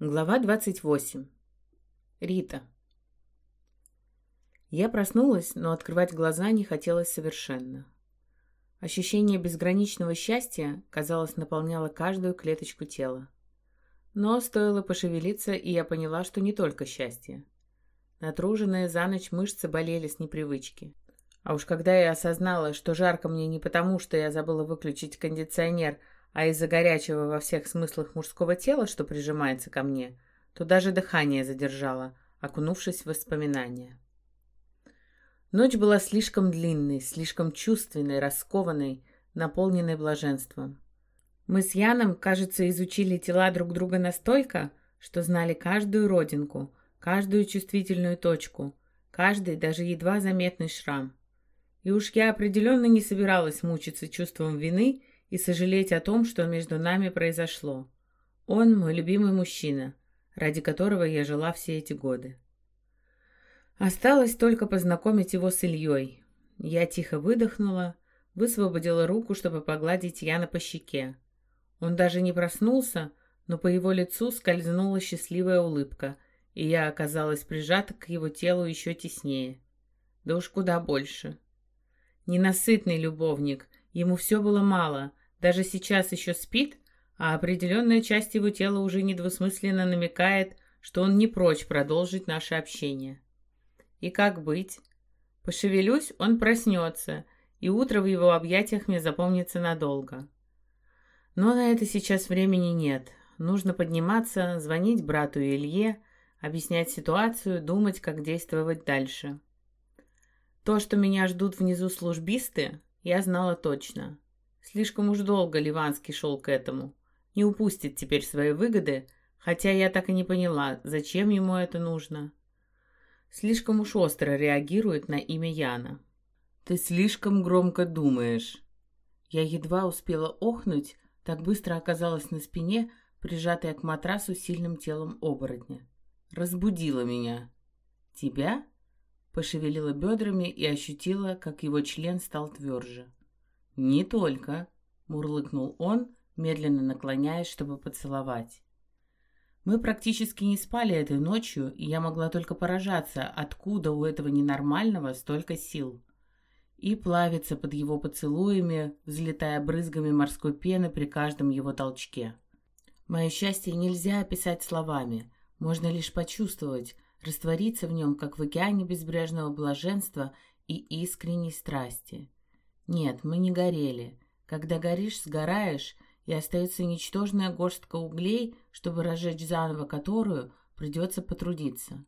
Глава 28. Рита. Я проснулась, но открывать глаза не хотелось совершенно. Ощущение безграничного счастья, казалось, наполняло каждую клеточку тела. Но стоило пошевелиться, и я поняла, что не только счастье. Натруженные за ночь мышцы болели с непривычки. А уж когда я осознала, что жарко мне не потому, что я забыла выключить кондиционер, а из-за горячего во всех смыслах мужского тела, что прижимается ко мне, то даже дыхание задержало, окунувшись в воспоминания. Ночь была слишком длинной, слишком чувственной, раскованной, наполненной блаженством. Мы с Яном, кажется, изучили тела друг друга настолько, что знали каждую родинку, каждую чувствительную точку, каждый даже едва заметный шрам. И уж я определенно не собиралась мучиться чувством вины и сожалеть о том, что между нами произошло. Он мой любимый мужчина, ради которого я жила все эти годы. Осталось только познакомить его с Ильей. Я тихо выдохнула, высвободила руку, чтобы погладить Яна по щеке. Он даже не проснулся, но по его лицу скользнула счастливая улыбка, и я оказалась прижата к его телу еще теснее. Да уж куда больше. Ненасытный любовник, ему все было мало, даже сейчас еще спит, а определенная часть его тела уже недвусмысленно намекает, что он не прочь продолжить наше общение. И как быть? Пошевелюсь, он проснется, и утро в его объятиях мне запомнится надолго. Но на это сейчас времени нет. Нужно подниматься, звонить брату Илье, объяснять ситуацию, думать, как действовать дальше. То, что меня ждут внизу службисты, я знала точно. Слишком уж долго Ливанский шел к этому. Не упустит теперь свои выгоды, хотя я так и не поняла, зачем ему это нужно. Слишком уж остро реагирует на имя Яна. «Ты слишком громко думаешь». Я едва успела охнуть, так быстро оказалась на спине, прижатая к матрасу сильным телом оборотня. Разбудила меня. «Тебя?» Пошевелила бедрами и ощутила, как его член стал тверже. «Не только», — мурлыкнул он, медленно наклоняясь, чтобы поцеловать. Мы практически не спали этой ночью, и я могла только поражаться, откуда у этого ненормального столько сил. И плавиться под его поцелуями, взлетая брызгами морской пены при каждом его толчке. Мое счастье нельзя описать словами, можно лишь почувствовать, раствориться в нем, как в океане безбрежного блаженства и искренней страсти. Нет, мы не горели. Когда горишь, сгораешь, и остается ничтожная горстка углей, чтобы разжечь заново которую придется потрудиться.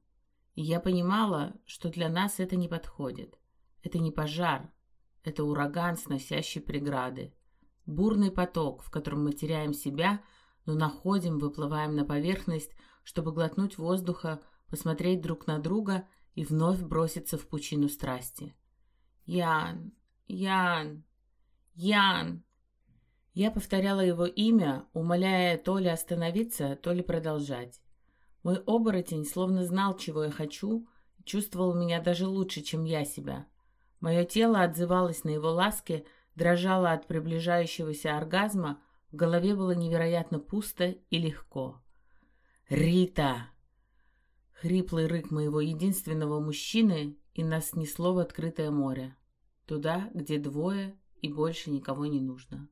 И я понимала, что для нас это не подходит. Это не пожар, это ураган, сносящий преграды. Бурный поток, в котором мы теряем себя, но находим, выплываем на поверхность, чтобы глотнуть воздуха, посмотреть друг на друга и вновь броситься в пучину страсти. Ян, Ян! Ян!» Я повторяла его имя, умоляя то ли остановиться, то ли продолжать. Мой оборотень словно знал, чего я хочу, чувствовал меня даже лучше, чем я себя. Мое тело отзывалось на его ласки, дрожало от приближающегося оргазма, в голове было невероятно пусто и легко. «Рита!» Хриплый рык моего единственного мужчины, и нас снесло в открытое море туда, где двое и больше никого не нужно.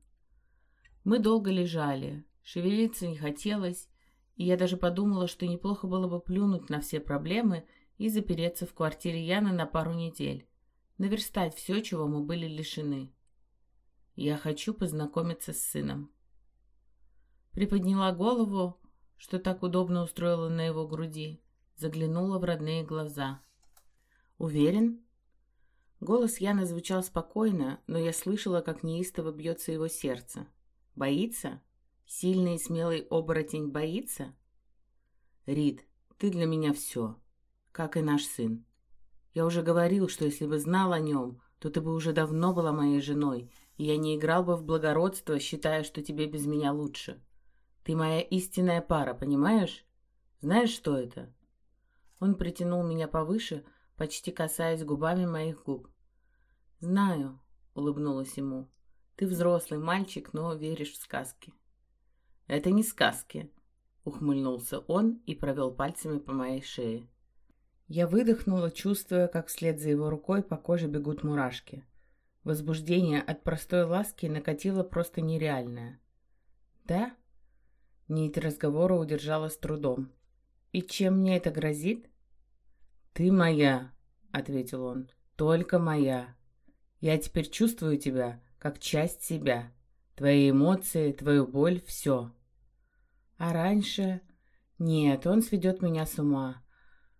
Мы долго лежали, шевелиться не хотелось, и я даже подумала, что неплохо было бы плюнуть на все проблемы и запереться в квартире Яны на пару недель, наверстать все, чего мы были лишены. Я хочу познакомиться с сыном. Приподняла голову, что так удобно устроила на его груди, заглянула в родные глаза. «Уверен?» Голос Яны звучал спокойно, но я слышала, как неистово бьется его сердце. «Боится? Сильный и смелый оборотень боится?» «Рид, ты для меня все, как и наш сын. Я уже говорил, что если бы знал о нем, то ты бы уже давно была моей женой, и я не играл бы в благородство, считая, что тебе без меня лучше. Ты моя истинная пара, понимаешь? Знаешь, что это?» Он притянул меня повыше, почти касаясь губами моих губ. «Знаю», — улыбнулась ему. «Ты взрослый мальчик, но веришь в сказки». «Это не сказки», — ухмыльнулся он и провел пальцами по моей шее. Я выдохнула, чувствуя, как вслед за его рукой по коже бегут мурашки. Возбуждение от простой ласки накатило просто нереальное. «Да?» Нить разговора удержала с трудом. «И чем мне это грозит?» «Ты моя», — ответил он, — «только моя. Я теперь чувствую тебя, как часть себя. Твои эмоции, твою боль — все». А раньше... Нет, он сведет меня с ума.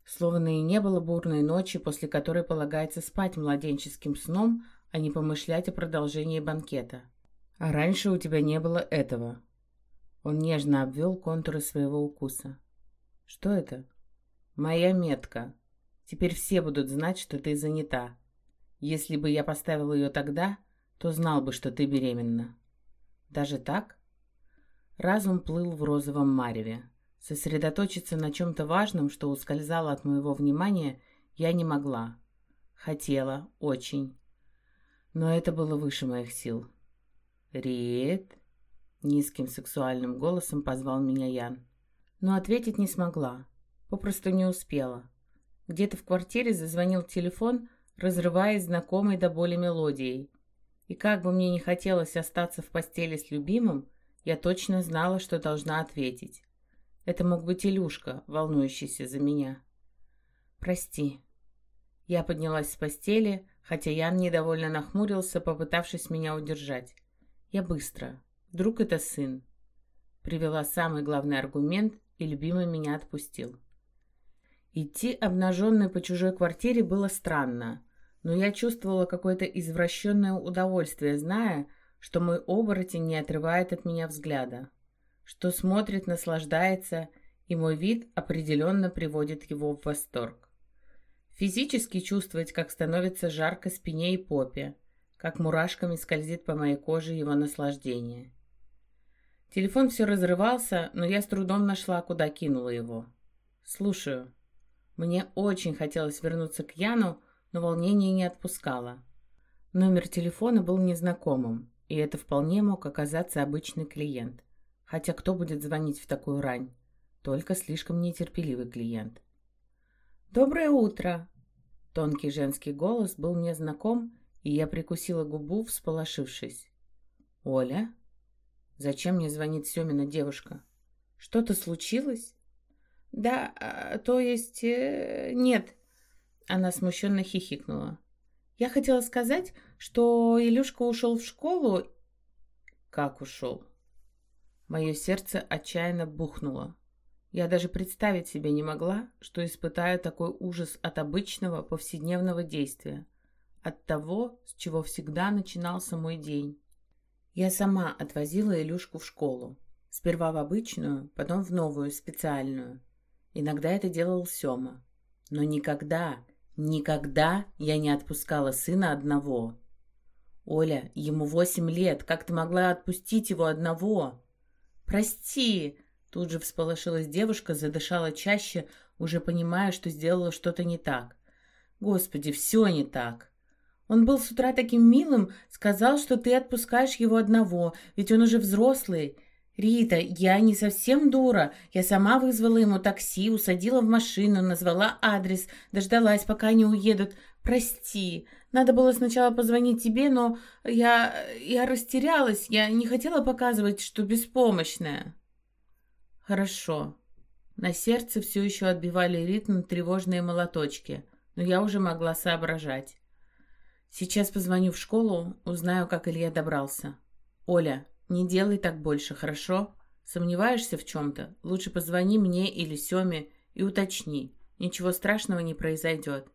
Словно и не было бурной ночи, после которой полагается спать младенческим сном, а не помышлять о продолжении банкета. А раньше у тебя не было этого. Он нежно обвел контуры своего укуса. Что это? Моя метка. Теперь все будут знать, что ты занята. Если бы я поставил ее тогда, то знал бы, что ты беременна. Даже так? Разум плыл в розовом мареве. Сосредоточиться на чем-то важном, что ускользало от моего внимания, я не могла. Хотела, очень. Но это было выше моих сил. «Рит?» — низким сексуальным голосом позвал меня Ян. Но ответить не смогла. Попросту не успела. Где-то в квартире зазвонил телефон, разрываясь знакомой до боли мелодией. И как бы мне не хотелось остаться в постели с любимым, я точно знала, что должна ответить. Это мог быть Илюшка, волнующийся за меня. «Прости». Я поднялась с постели, хотя Ян недовольно нахмурился, попытавшись меня удержать. Я быстро. Вдруг это сын. Привела самый главный аргумент, и любимый меня отпустил. Идти обнаженной по чужой квартире было странно, но я чувствовала какое-то извращенное удовольствие, зная, что мой оборотень не отрывает от меня взгляда что смотрит, наслаждается, и мой вид определенно приводит его в восторг. Физически чувствовать, как становится жарко спине и попе, как мурашками скользит по моей коже его наслаждение. Телефон все разрывался, но я с трудом нашла, куда кинула его. «Слушаю». Мне очень хотелось вернуться к Яну, но волнение не отпускало. Номер телефона был незнакомым, и это вполне мог оказаться обычный клиент. Хотя кто будет звонить в такую рань? Только слишком нетерпеливый клиент. «Доброе утро!» Тонкий женский голос был мне знаком, и я прикусила губу, всполошившись. «Оля? Зачем мне звонит Семина девушка? Что-то случилось?» «Да, а, то есть... Э, нет». Она смущенно хихикнула. «Я хотела сказать, что Илюшка ушел в школу...» «Как ушел?» Мое сердце отчаянно бухнуло. Я даже представить себе не могла, что испытаю такой ужас от обычного повседневного действия, от того, с чего всегда начинался мой день. Я сама отвозила Илюшку в школу. Сперва в обычную, потом в новую, специальную. Иногда это делал Сёма. Но никогда, никогда я не отпускала сына одного. «Оля, ему восемь лет, как ты могла отпустить его одного?» «Прости!» Тут же всполошилась девушка, задышала чаще, уже понимая, что сделала что-то не так. «Господи, все не так!» Он был с утра таким милым, сказал, что ты отпускаешь его одного, ведь он уже взрослый. Рита, я не совсем дура. Я сама вызвала ему такси, усадила в машину, назвала адрес, дождалась, пока они уедут. Прости. Надо было сначала позвонить тебе, но я... я растерялась. Я не хотела показывать, что беспомощная. Хорошо. На сердце все еще отбивали ритм тревожные молоточки, но я уже могла соображать. Сейчас позвоню в школу, узнаю, как Илья добрался. Оля, не делай так больше, хорошо? Сомневаешься в чем-то? Лучше позвони мне или Семе и уточни. Ничего страшного не произойдет.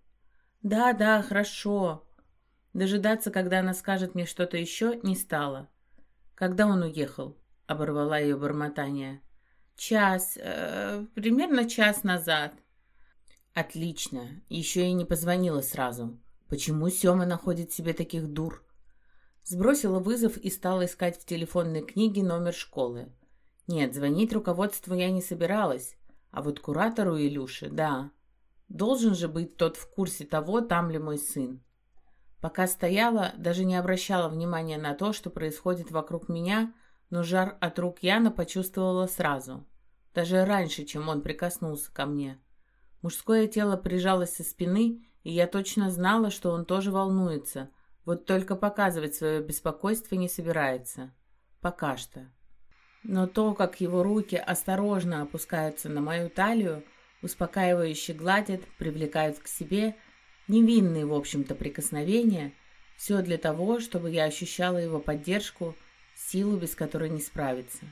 «Да, да, хорошо». Дожидаться, когда она скажет мне что-то еще, не стала. «Когда он уехал?» — оборвала ее бормотание. «Час, э, примерно час назад». «Отлично. Еще и не позвонила сразу. Почему Сема находит себе таких дур?» Сбросила вызов и стала искать в телефонной книге номер школы. Нет, звонить руководству я не собиралась, а вот куратору Илюши, да. Должен же быть тот в курсе того, там ли мой сын. Пока стояла, даже не обращала внимания на то, что происходит вокруг меня, но жар от рук Яна почувствовала сразу. даже раньше, чем он прикоснулся ко мне. Мужское тело прижалось со спины, и я точно знала, что он тоже волнуется, вот только показывать свое беспокойство не собирается. Пока что. Но то, как его руки осторожно опускаются на мою талию, успокаивающе гладят, привлекают к себе, невинные, в общем-то, прикосновения, все для того, чтобы я ощущала его поддержку, силу, без которой не справиться.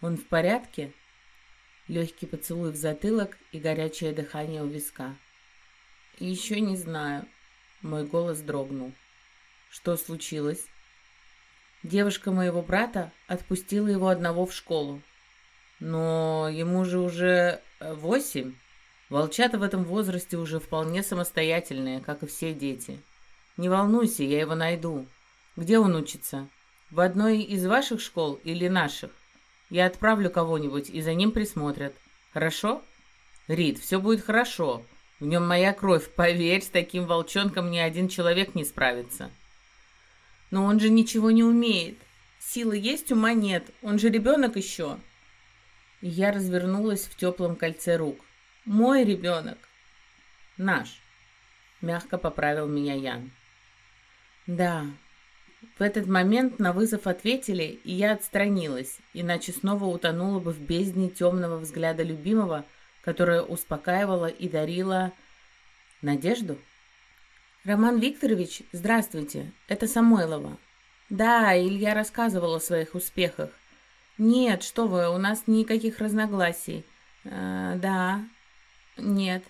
Он в порядке? Легкий поцелуй в затылок и горячее дыхание у виска. Еще не знаю. Мой голос дрогнул. Что случилось? Девушка моего брата отпустила его одного в школу. Но ему же уже э, восемь. Волчата в этом возрасте уже вполне самостоятельные, как и все дети. Не волнуйся, я его найду. Где он учится? В одной из ваших школ или наших? Я отправлю кого-нибудь, и за ним присмотрят. Хорошо? Рид, все будет хорошо. В нем моя кровь. Поверь, с таким волчонком ни один человек не справится. Но он же ничего не умеет. Силы есть, ума нет. Он же ребенок еще. я развернулась в теплом кольце рук. Мой ребенок. Наш. Мягко поправил меня Ян. Да. В этот момент на вызов ответили, и я отстранилась, иначе снова утонула бы в бездне темного взгляда любимого, которая успокаивала и дарила надежду? «Роман Викторович, здравствуйте, это Самойлова». «Да, Илья рассказывал о своих успехах». «Нет, что вы, у нас никаких разногласий». Э, «Да». «Нет».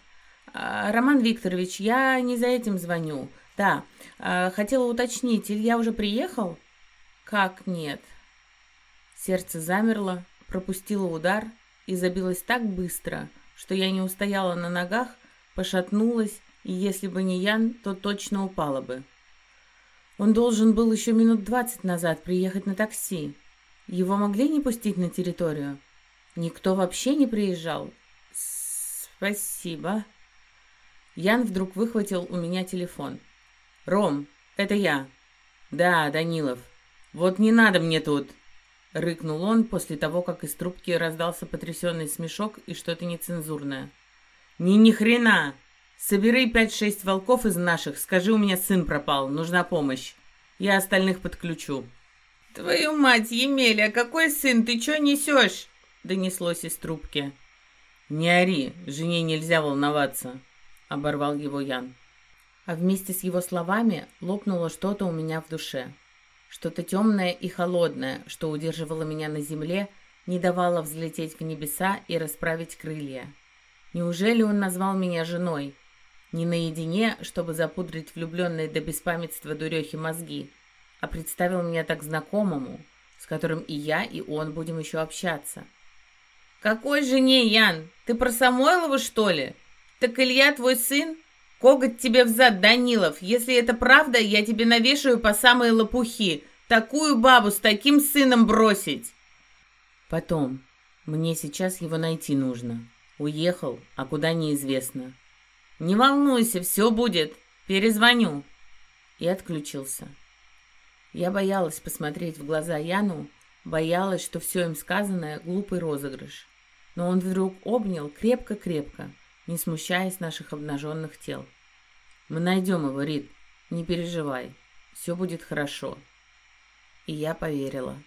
А, «Роман Викторович, я не за этим звоню. Да, э, хотела уточнить, Илья уже приехал?» «Как нет?» Сердце замерло, пропустило удар и забилось так быстро, что я не устояла на ногах, пошатнулась, и если бы не Ян, то точно упала бы. Он должен был еще минут двадцать назад приехать на такси. Его могли не пустить на территорию? Никто вообще не приезжал? Спасибо. Ян вдруг выхватил у меня телефон. «Ром, это я». «Да, Данилов. Вот не надо мне тут». — рыкнул он после того, как из трубки раздался потрясенный смешок и что-то нецензурное. «Ни ни хрена! Собери пять-шесть волков из наших, скажи, у меня сын пропал, нужна помощь. Я остальных подключу». «Твою мать, Емеля, какой сын, ты чё несешь?» — донеслось из трубки. «Не ори, жене нельзя волноваться», — оборвал его Ян. А вместе с его словами лопнуло что-то у меня в душе. Что-то темное и холодное, что удерживало меня на земле, не давало взлететь в небеса и расправить крылья. Неужели он назвал меня женой? Не наедине, чтобы запудрить влюбленные до беспамятства дурехи мозги, а представил меня так знакомому, с которым и я, и он будем еще общаться. «Какой жене, Ян? Ты про Самойлова, что ли? Так Илья твой сын? Коготь тебе взад, Данилов. Если это правда, я тебе навешаю по самые лопухи. Такую бабу с таким сыном бросить. Потом. Мне сейчас его найти нужно. Уехал, а куда неизвестно. Не волнуйся, все будет. Перезвоню. И отключился. Я боялась посмотреть в глаза Яну, боялась, что все им сказанное — глупый розыгрыш. Но он вдруг обнял крепко-крепко, не смущаясь наших обнаженных тел. «Мы найдем его, Рид, не переживай, все будет хорошо». И я поверила.